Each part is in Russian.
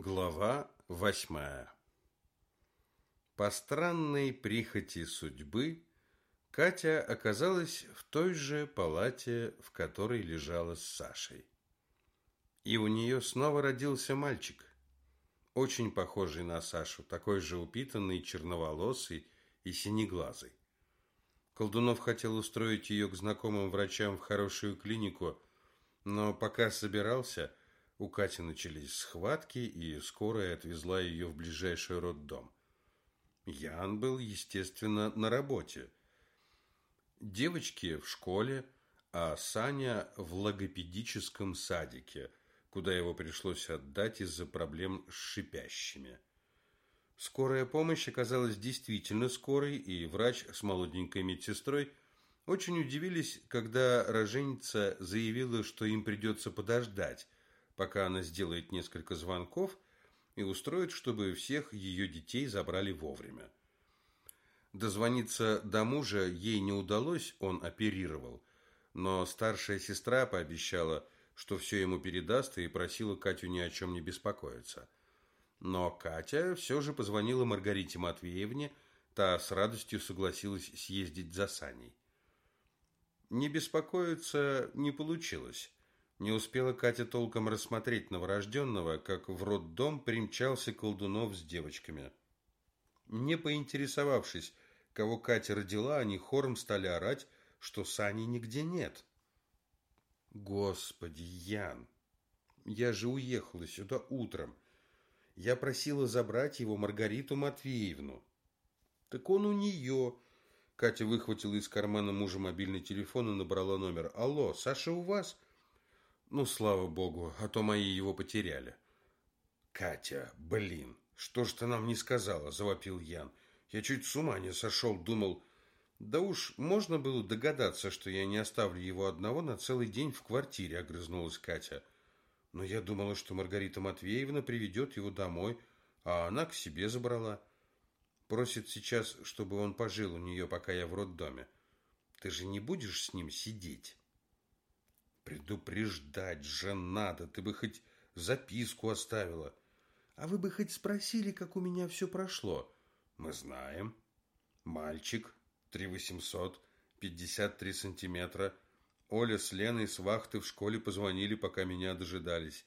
Глава восьмая По странной прихоти судьбы Катя оказалась в той же палате, в которой лежала с Сашей. И у нее снова родился мальчик, очень похожий на Сашу, такой же упитанный, черноволосый и синеглазый. Колдунов хотел устроить ее к знакомым врачам в хорошую клинику, но пока собирался, у Кати начались схватки, и скорая отвезла ее в ближайший роддом. Ян был, естественно, на работе. Девочки в школе, а Саня в логопедическом садике, куда его пришлось отдать из-за проблем с шипящими. Скорая помощь оказалась действительно скорой, и врач с молоденькой медсестрой очень удивились, когда роженица заявила, что им придется подождать, пока она сделает несколько звонков и устроит, чтобы всех ее детей забрали вовремя. Дозвониться до мужа ей не удалось, он оперировал, но старшая сестра пообещала, что все ему передаст и просила Катю ни о чем не беспокоиться. Но Катя все же позвонила Маргарите Матвеевне, та с радостью согласилась съездить за Саней. Не беспокоиться не получилось. Не успела Катя толком рассмотреть новорожденного, как в роддом примчался Колдунов с девочками. Не поинтересовавшись, кого Катя родила, они хором стали орать, что Сани нигде нет. Господи, Ян, я же уехала сюда утром. Я просила забрать его Маргариту Матвеевну. Так он у нее. Катя выхватила из кармана мужа мобильный телефон и набрала номер. Алло, Саша у вас? Ну, слава богу, а то мои его потеряли. Катя, блин, что ж ты нам не сказала, завопил Ян. Я чуть с ума не сошел, думал... Да уж, можно было догадаться, что я не оставлю его одного на целый день в квартире, огрызнулась Катя. Но я думала, что Маргарита Матвеевна приведет его домой, а она к себе забрала. Просит сейчас, чтобы он пожил у нее, пока я в роддоме. Ты же не будешь с ним сидеть? Предупреждать же надо, ты бы хоть записку оставила. А вы бы хоть спросили, как у меня все прошло. Мы знаем. Мальчик, три восемьсот, пятьдесят три сантиметра, Оля с Леной с вахты в школе позвонили, пока меня дожидались.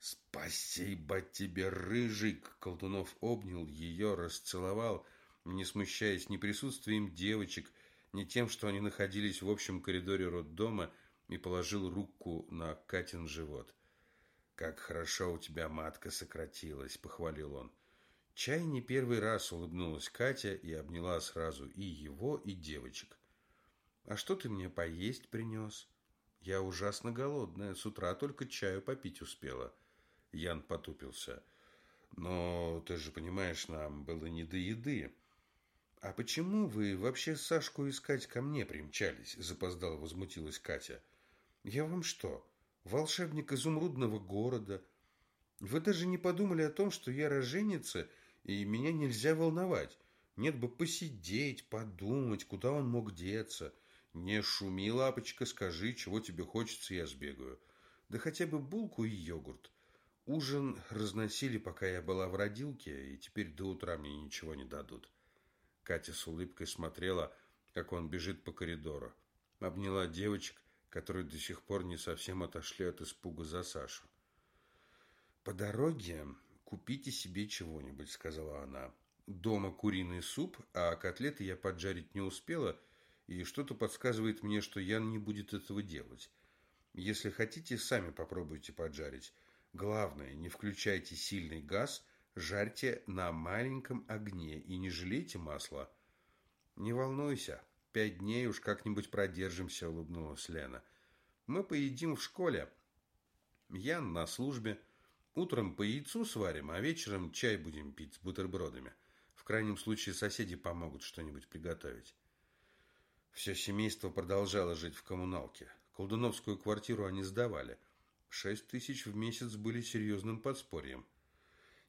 «Спасибо тебе, Рыжик!» Колдунов обнял ее, расцеловал, не смущаясь ни присутствием девочек, ни тем, что они находились в общем коридоре роддома, и положил руку на Катин живот. «Как хорошо у тебя матка сократилась!» – похвалил он. Чай не первый раз улыбнулась Катя и обняла сразу и его, и девочек. А что ты мне поесть принес? Я ужасно голодная, с утра только чаю попить успела. Ян потупился. Но ты же понимаешь, нам было не до еды. А почему вы вообще Сашку искать ко мне примчались? Запоздало возмутилась Катя. Я вам что, волшебник изумрудного города? Вы даже не подумали о том, что я роженица, и меня нельзя волновать. Нет бы посидеть, подумать, куда он мог деться. Не шуми, лапочка, скажи, чего тебе хочется, я сбегаю. Да хотя бы булку и йогурт. Ужин разносили, пока я была в родилке, и теперь до утра мне ничего не дадут. Катя с улыбкой смотрела, как он бежит по коридору. Обняла девочек, которые до сих пор не совсем отошли от испуга за Сашу. «По дороге купите себе чего-нибудь», — сказала она. «Дома куриный суп, а котлеты я поджарить не успела», — и что-то подсказывает мне, что Ян не будет этого делать. Если хотите, сами попробуйте поджарить. Главное, не включайте сильный газ, жарьте на маленьком огне и не жалейте масла. Не волнуйся, пять дней уж как-нибудь продержимся, улыбнулась Лена. Мы поедим в школе. Ян на службе. Утром по яйцу сварим, а вечером чай будем пить с бутербродами. В крайнем случае соседи помогут что-нибудь приготовить. Все семейство продолжало жить в коммуналке. Колдуновскую квартиру они сдавали. Шесть тысяч в месяц были серьезным подспорьем.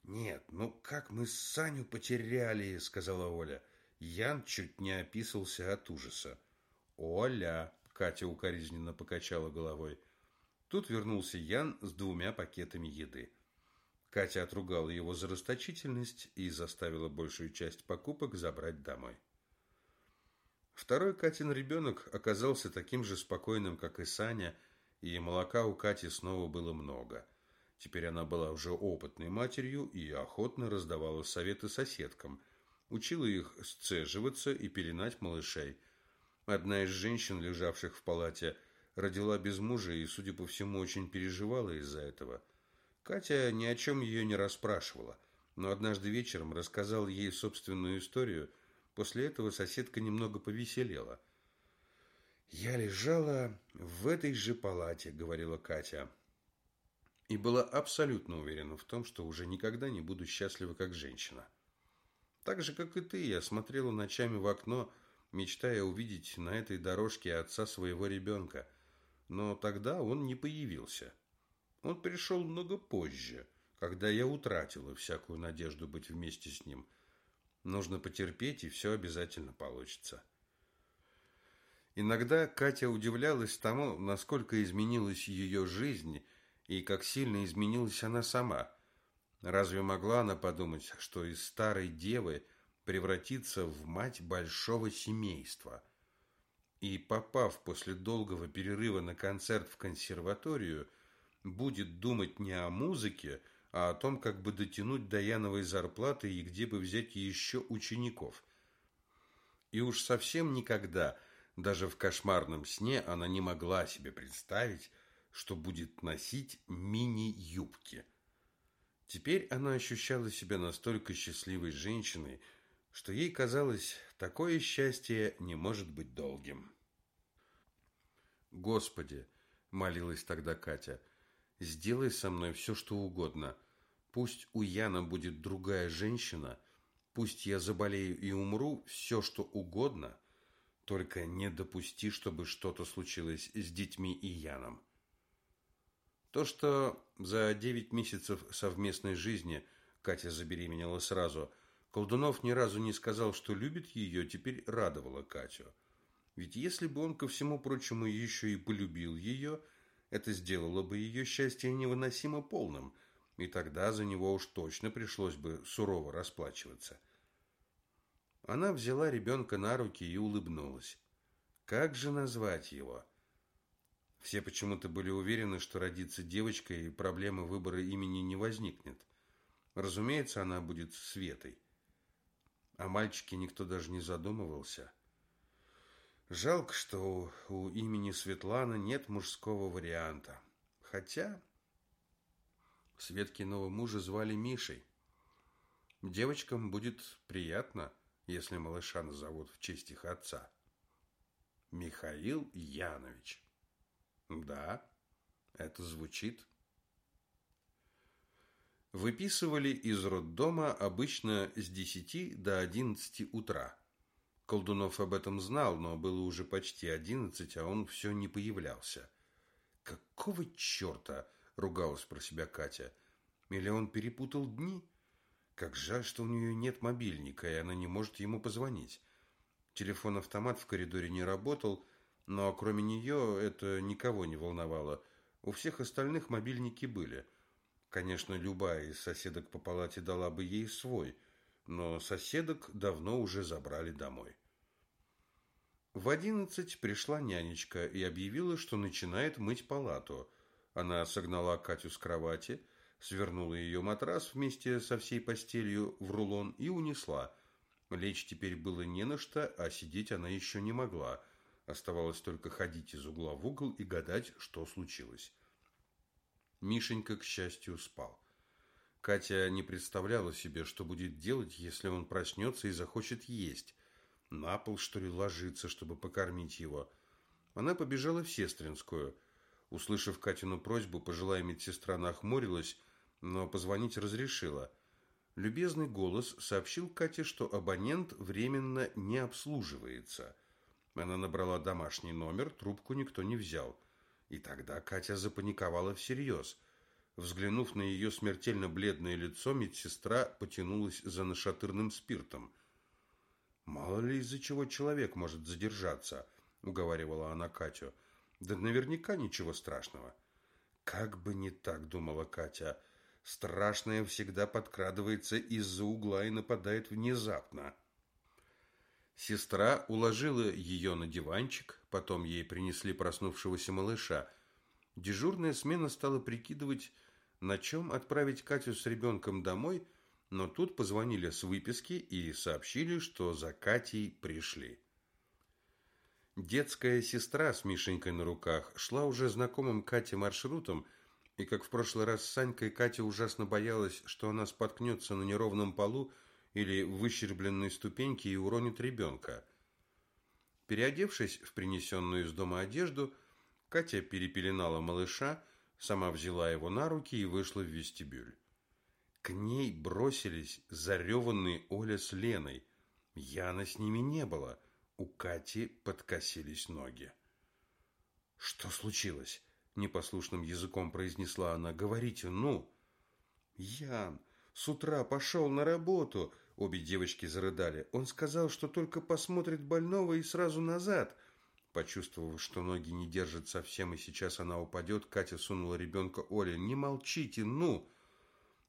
«Нет, ну как мы Саню потеряли», — сказала Оля. Ян чуть не описался от ужаса. «Оля!» — Катя укоризненно покачала головой. Тут вернулся Ян с двумя пакетами еды. Катя отругала его за расточительность и заставила большую часть покупок забрать домой. Второй Катин ребенок оказался таким же спокойным, как и Саня, и молока у Кати снова было много. Теперь она была уже опытной матерью и охотно раздавала советы соседкам, учила их сцеживаться и пеленать малышей. Одна из женщин, лежавших в палате, родила без мужа и, судя по всему, очень переживала из-за этого. Катя ни о чем ее не расспрашивала, но однажды вечером рассказал ей собственную историю – После этого соседка немного повеселела. «Я лежала в этой же палате», — говорила Катя, и была абсолютно уверена в том, что уже никогда не буду счастлива как женщина. Так же, как и ты, я смотрела ночами в окно, мечтая увидеть на этой дорожке отца своего ребенка. Но тогда он не появился. Он пришел много позже, когда я утратила всякую надежду быть вместе с ним – Нужно потерпеть, и все обязательно получится. Иногда Катя удивлялась тому, насколько изменилась ее жизнь и как сильно изменилась она сама. Разве могла она подумать, что из старой девы превратится в мать большого семейства? И попав после долгого перерыва на концерт в консерваторию, будет думать не о музыке, а о том, как бы дотянуть до Яновой зарплаты и где бы взять еще учеников. И уж совсем никогда, даже в кошмарном сне, она не могла себе представить, что будет носить мини-юбки. Теперь она ощущала себя настолько счастливой женщиной, что ей казалось, такое счастье не может быть долгим. «Господи!» – молилась тогда Катя – Сделай со мной все, что угодно. Пусть у Яна будет другая женщина, пусть я заболею и умру, все, что угодно, только не допусти, чтобы что-то случилось с детьми и Яном. То, что за девять месяцев совместной жизни Катя забеременела сразу, Колдунов ни разу не сказал, что любит ее, теперь радовало Катю. Ведь если бы он, ко всему прочему, еще и полюбил ее – это сделало бы ее счастье невыносимо полным, и тогда за него уж точно пришлось бы сурово расплачиваться. Она взяла ребенка на руки и улыбнулась. Как же назвать его? Все почему-то были уверены, что родится девочка и проблемы выбора имени не возникнет. Разумеется, она будет Светой. О мальчике никто даже не задумывался. Жалко, что у имени Светлана нет мужского варианта. Хотя Светкиного мужа звали Мишей. Девочкам будет приятно, если малыша назовут в честь их отца. Михаил Янович. Да, это звучит. Выписывали из роддома обычно с 10 до 11 утра. Колдунов об этом знал, но было уже почти одиннадцать, а он все не появлялся. «Какого черта?» – ругалась про себя Катя. «Или он перепутал дни? Как жаль, что у нее нет мобильника, и она не может ему позвонить». Телефон-автомат в коридоре не работал, но кроме нее это никого не волновало. У всех остальных мобильники были. Конечно, любая из соседок по палате дала бы ей свой – но соседок давно уже забрали домой. В одиннадцать пришла нянечка и объявила, что начинает мыть палату. Она согнала Катю с кровати, свернула ее матрас вместе со всей постелью в рулон и унесла. Лечь теперь было не на что, а сидеть она еще не могла. Оставалось только ходить из угла в угол и гадать, что случилось. Мишенька, к счастью, спал. Катя не представляла себе, что будет делать, если он проснется и захочет есть. На пол, что ли, ложиться, чтобы покормить его. Она побежала в Сестринскую. Услышав Катину просьбу, пожилая медсестра нахмурилась, но позвонить разрешила. Любезный голос сообщил Кате, что абонент временно не обслуживается. Она набрала домашний номер, трубку никто не взял. И тогда Катя запаниковала всерьез – Взглянув на ее смертельно бледное лицо, медсестра потянулась за нашатырным спиртом. «Мало ли из-за чего человек может задержаться», — уговаривала она Катю. «Да наверняка ничего страшного». «Как бы не так», — думала Катя. Страшное всегда подкрадывается из-за угла и нападает внезапно. Сестра уложила ее на диванчик, потом ей принесли проснувшегося малыша. Дежурная смена стала прикидывать, на чем отправить Катю с ребенком домой, но тут позвонили с выписки и сообщили, что за Катей пришли. Детская сестра с Мишенькой на руках шла уже знакомым Кате маршрутом, и как в прошлый раз с Санькой, Катя ужасно боялась, что она споткнется на неровном полу или выщербленной ступеньке и уронит ребенка. Переодевшись в принесенную из дома одежду, Катя перепеленала малыша, сама взяла его на руки и вышла в вестибюль. К ней бросились зареванные Оля с Леной. Яна с ними не было. У Кати подкосились ноги. «Что случилось?» непослушным языком произнесла она. Говорите, ну. Ян с утра пошел на работу. Обе девочки зарыдали. Он сказал, что только посмотрит больного и сразу назад. Почувствовав, что ноги не держат совсем, и сейчас она упадет, Катя сунула ребенка Оле. «Не молчите, ну!»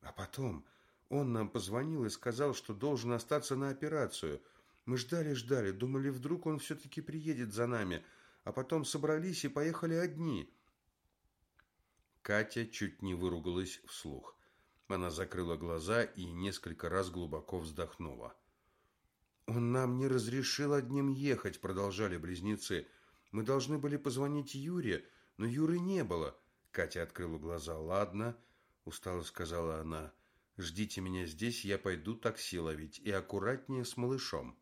А потом он нам позвонил и сказал, что должен остаться на операцию. Мы ждали-ждали, думали, вдруг он все-таки приедет за нами, а потом собрались и поехали одни. Катя чуть не выругалась вслух. Она закрыла глаза и несколько раз глубоко вздохнула. «Он нам не разрешил одним ехать», — продолжали близнецы. «Мы должны были позвонить Юре, но Юры не было». Катя открыла глаза. «Ладно», — устало сказала она. «Ждите меня здесь, я пойду такси ловить. И аккуратнее с малышом».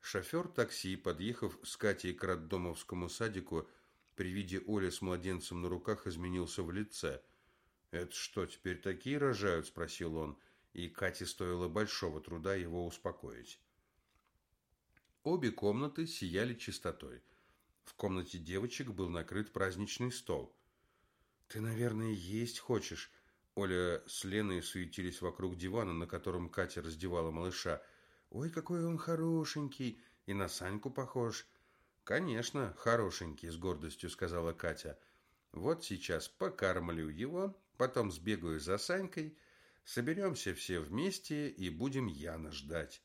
Шофер такси, подъехав с Катей к роддомовскому садику, при виде Оли с младенцем на руках изменился в лице. «Это что, теперь такие рожают?» – спросил он, и Кате стоило большого труда его успокоить. Обе комнаты сияли чистотой. В комнате девочек был накрыт праздничный стол. «Ты, наверное, есть хочешь?» Оля с Леной суетились вокруг дивана, на котором Катя раздевала малыша. «Ой, какой он хорошенький! И на Саньку похож!» «Конечно, хорошенький», – с гордостью сказала Катя. «Вот сейчас покормлю его, потом сбегаю за Санькой, соберемся все вместе и будем Яна ждать.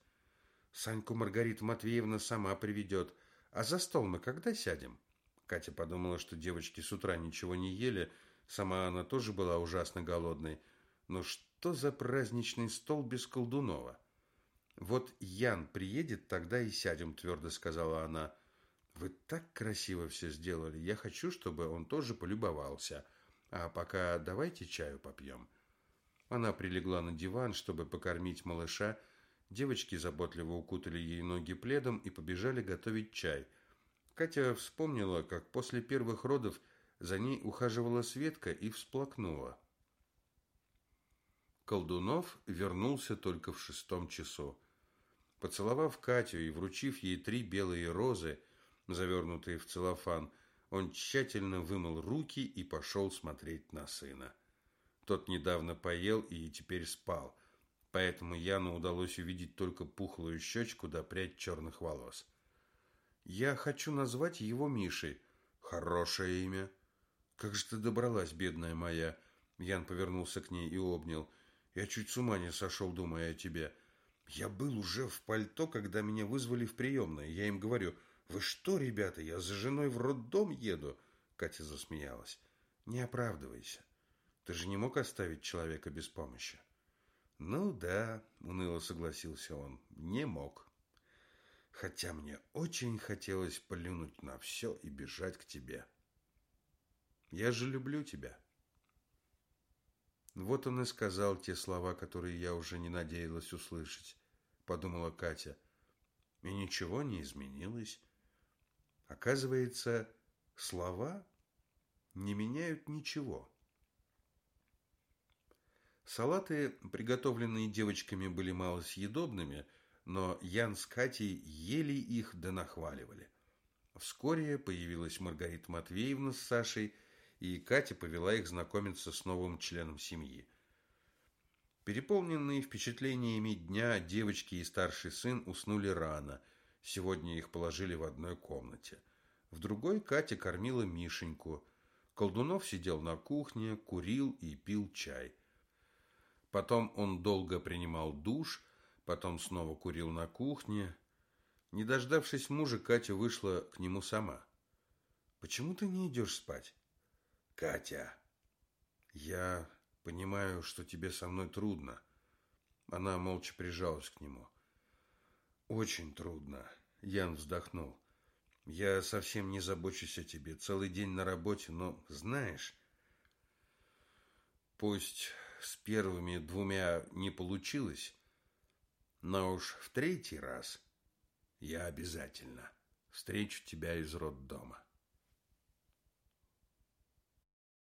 Саньку Маргарита Матвеевна сама приведет. А за стол мы когда сядем?» Катя подумала, что девочки с утра ничего не ели, сама она тоже была ужасно голодной. Но что за праздничный стол без Колдунова? «Вот Ян приедет, тогда и сядем», – твердо сказала она. Вы так красиво все сделали. Я хочу, чтобы он тоже полюбовался. А пока давайте чаю попьем». Она прилегла на диван, чтобы покормить малыша. Девочки заботливо укутали ей ноги пледом и побежали готовить чай. Катя вспомнила, как после первых родов за ней ухаживала Светка и всплакнула. Колдунов вернулся только в шестом часу. Поцеловав Катю и вручив ей три белые розы, завернутые в целлофан, он тщательно вымыл руки и пошел смотреть на сына. Тот недавно поел и теперь спал, поэтому Яну удалось увидеть только пухлую щечку да прядь черных волос. «Я хочу назвать его Мишей. Хорошее имя». «Как же ты добралась, бедная моя?» Ян повернулся к ней и обнял. «Я чуть с ума не сошел, думая о тебе. Я был уже в пальто, когда меня вызвали в приемное. Я им говорю, «Вы что, ребята, я за женой в роддом еду?» Катя засмеялась. «Не оправдывайся. Ты же не мог оставить человека без помощи?» «Ну да», — уныло согласился он, — «не мог. Хотя мне очень хотелось плюнуть на все и бежать к тебе. Я же люблю тебя». Вот он и сказал те слова, которые я уже не надеялась услышать, подумала Катя. И ничего не изменилось. Оказывается, слова не меняют ничего. Салаты, приготовленные девочками, были малосъедобными, но Ян с Катей ели их да нахваливали. Вскоре появилась Маргарита Матвеевна с Сашей, и Катя повела их знакомиться с новым членом семьи. Переполненные впечатлениями дня девочки и старший сын уснули рано – Сегодня их положили в одной комнате. В другой Катя кормила Мишеньку. Колдунов сидел на кухне, курил и пил чай. Потом он долго принимал душ, потом снова курил на кухне. Не дождавшись мужа, Катя вышла к нему сама. «Почему ты не идешь спать?» «Катя, я понимаю, что тебе со мной трудно». Она молча прижалась к нему. «Очень трудно», — Ян вздохнул. «Я совсем не забочусь о тебе. Целый день на работе, но знаешь...» Пусть с первыми двумя не получилось, но уж в третий раз я обязательно встречу тебя из роддома.